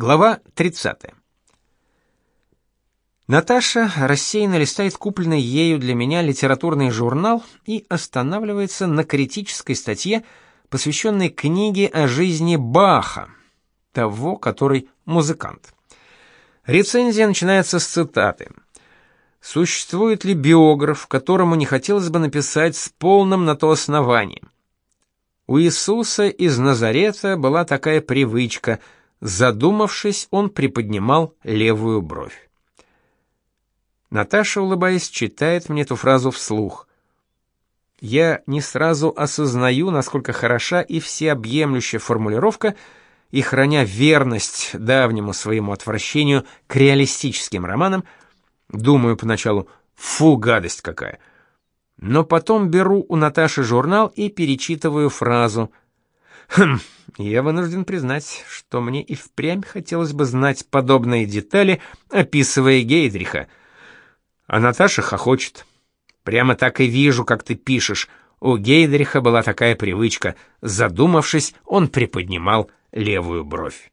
Глава 30. Наташа рассеянно листает купленный ею для меня литературный журнал и останавливается на критической статье, посвященной книге о жизни Баха, того, который музыкант. Рецензия начинается с цитаты. Существует ли биограф, которому не хотелось бы написать с полным на то основанием? У Иисуса из Назарета была такая привычка – Задумавшись, он приподнимал левую бровь. Наташа, улыбаясь, читает мне эту фразу вслух. Я не сразу осознаю, насколько хороша и всеобъемлющая формулировка, и храня верность давнему своему отвращению к реалистическим романам, думаю поначалу: "Фу, гадость какая". Но потом беру у Наташи журнал и перечитываю фразу: Хм, я вынужден признать, что мне и впрямь хотелось бы знать подобные детали, описывая Гейдриха. А Наташа хохочет. Прямо так и вижу, как ты пишешь. У Гейдриха была такая привычка. Задумавшись, он приподнимал левую бровь.